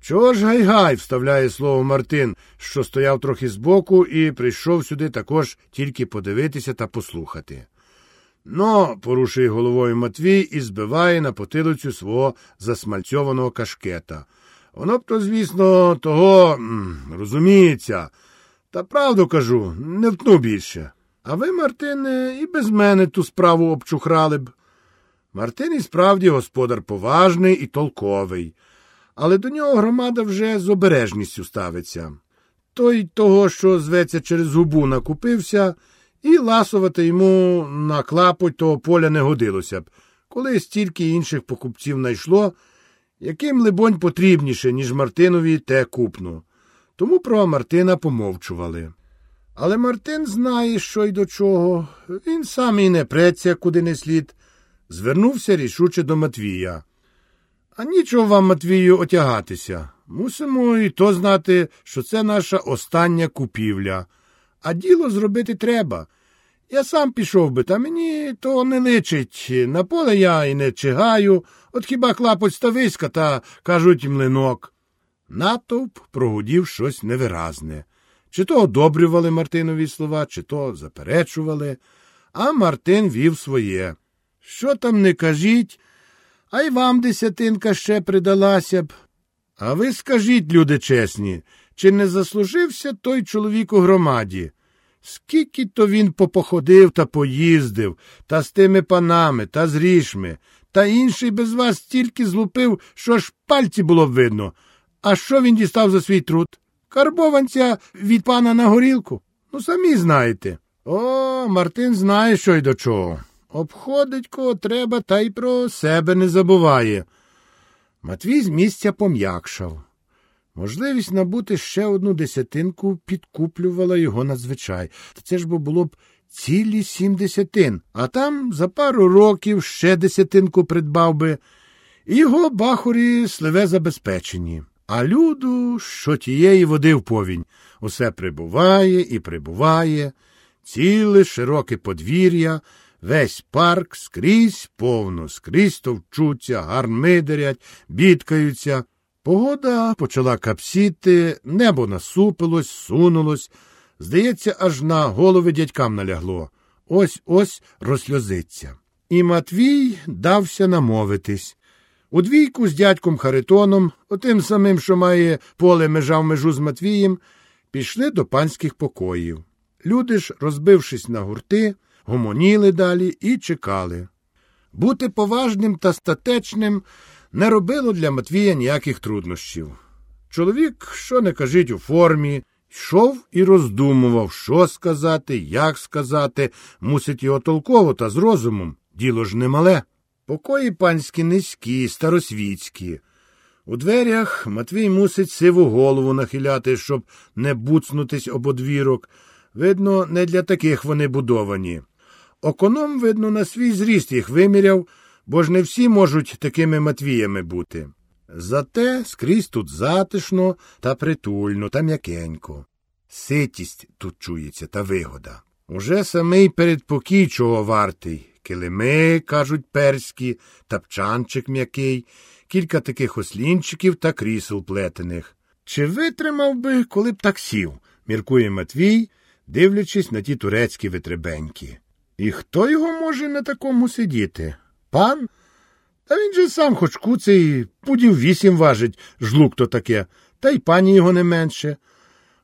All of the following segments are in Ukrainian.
Чого ж гай-гай, вставляє слово Мартин, що стояв трохи збоку і прийшов сюди також тільки подивитися та послухати. Но, порушує головою Матвій і збиває на потилицю свого засмальцьованого кашкета. Воно б то, звісно, того розуміється. Та правду кажу, не втну більше. А ви, Мартине, і без мене ту справу обчухрали б. Мартин і справді господар поважний і толковий, але до нього громада вже з обережністю ставиться. Той того, що зветься через губу, накупився, і ласувати йому на клапоть того поля не годилося б, коли стільки інших покупців найшло, яким, либонь, потрібніше, ніж Мартинові те купну. Тому про Мартина помовчували. Але Мартин знає, що й до чого. Він сам і не преться, куди не слід. Звернувся рішуче до Матвія. А нічого вам, Матвію, отягатися. Мусимо і то знати, що це наша остання купівля. А діло зробити треба. Я сам пішов би, та мені то не личить. На поле я і не чигаю, от хіба клапоть стависька та, кажуть, млинок. Натовп прогудів щось невиразне. Чи то одобрювали Мартинові слова, чи то заперечували, а Мартин вів своє. Що там не кажіть, а й вам десятинка ще придалася б. А ви скажіть, люди чесні, чи не заслужився той чоловік у громаді? Скільки то він попоходив та поїздив, та з тими панами, та з рішми, та інший без вас стільки злупив, що ж пальці було б видно. А що він дістав за свій труд? Карбованця від пана на горілку? Ну, самі знаєте. О, Мартин знає, що й до чого. Обходить кого треба, та й про себе не забуває. Матвій з місця пом'якшав. Можливість набути ще одну десятинку підкуплювала його надзвичай. Та це ж бо було б цілі сім десятин, а там за пару років ще десятинку придбав би, його бахурі сливе забезпечені. А люду, що тієї води в повінь, усе прибуває і прибуває, ціле широке подвір'я, весь парк скрізь повно, скрізь товчуться, гармидерять, бідкаються. Погода почала капсіти, небо насупилось, сунулось. Здається, аж на голови дядькам налягло. Ось ось розсльозиться. І Матвій дався намовитись. У двійку з дядьком Харитоном, отим самим, що має поле межа в межу з Матвієм, пішли до панських покоїв. Люди ж, розбившись на гурти, гомоніли далі і чекали. Бути поважним та статечним не робило для Матвія ніяких труднощів. Чоловік, що не кажіть, у формі, йшов і роздумував, що сказати, як сказати, мусить його толково та з розумом. Діло ж немале. Покої панські низькі, старосвітські. У дверях Матвій мусить сиву голову нахиляти, щоб не буцнутись об одвірок. Видно, не для таких вони будовані. Оконом, видно, на свій зріст їх виміряв, бо ж не всі можуть такими Матвіями бути. Зате скрізь тут затишно та притульно та м'якенько. Ситість тут чується та вигода. Уже самий передпокій чого вартий. Килими, кажуть, перські, тапчанчик м'який, кілька таких ослінчиків та крісел плетених. Чи витримав би, коли б так сів, міркує Матвій, дивлячись на ті турецькі витребеньки. І хто його може на такому сидіти? Пан? Та він же сам хоч куций, пудів вісім важить, жлук то таке, та й пані його не менше.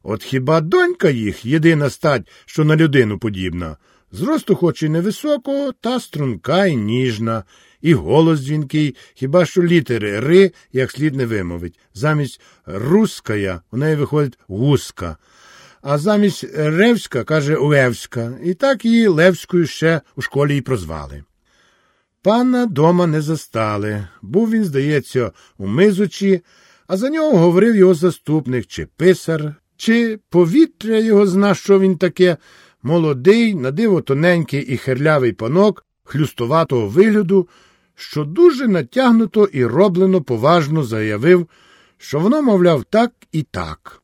От хіба донька їх єдина стать, що на людину подібна, зросту хоч і невисокого, та струнка й ніжна, і голос дзвінкий, хіба що літери ри, як слід не вимовить. Замість руская у неї виходить гуска, а замість ревська каже Уевська, і так її Левською ще у школі й прозвали. Пана дома не застали. Був він, здається, у мизучі, а за нього говорив його заступник, чи писар, чи повітря його зна, що він таке, молодий, надиво тоненький і херлявий панок, хлюстуватого вигляду, що дуже натягнуто і роблено поважно заявив, що воно, мовляв, так і так.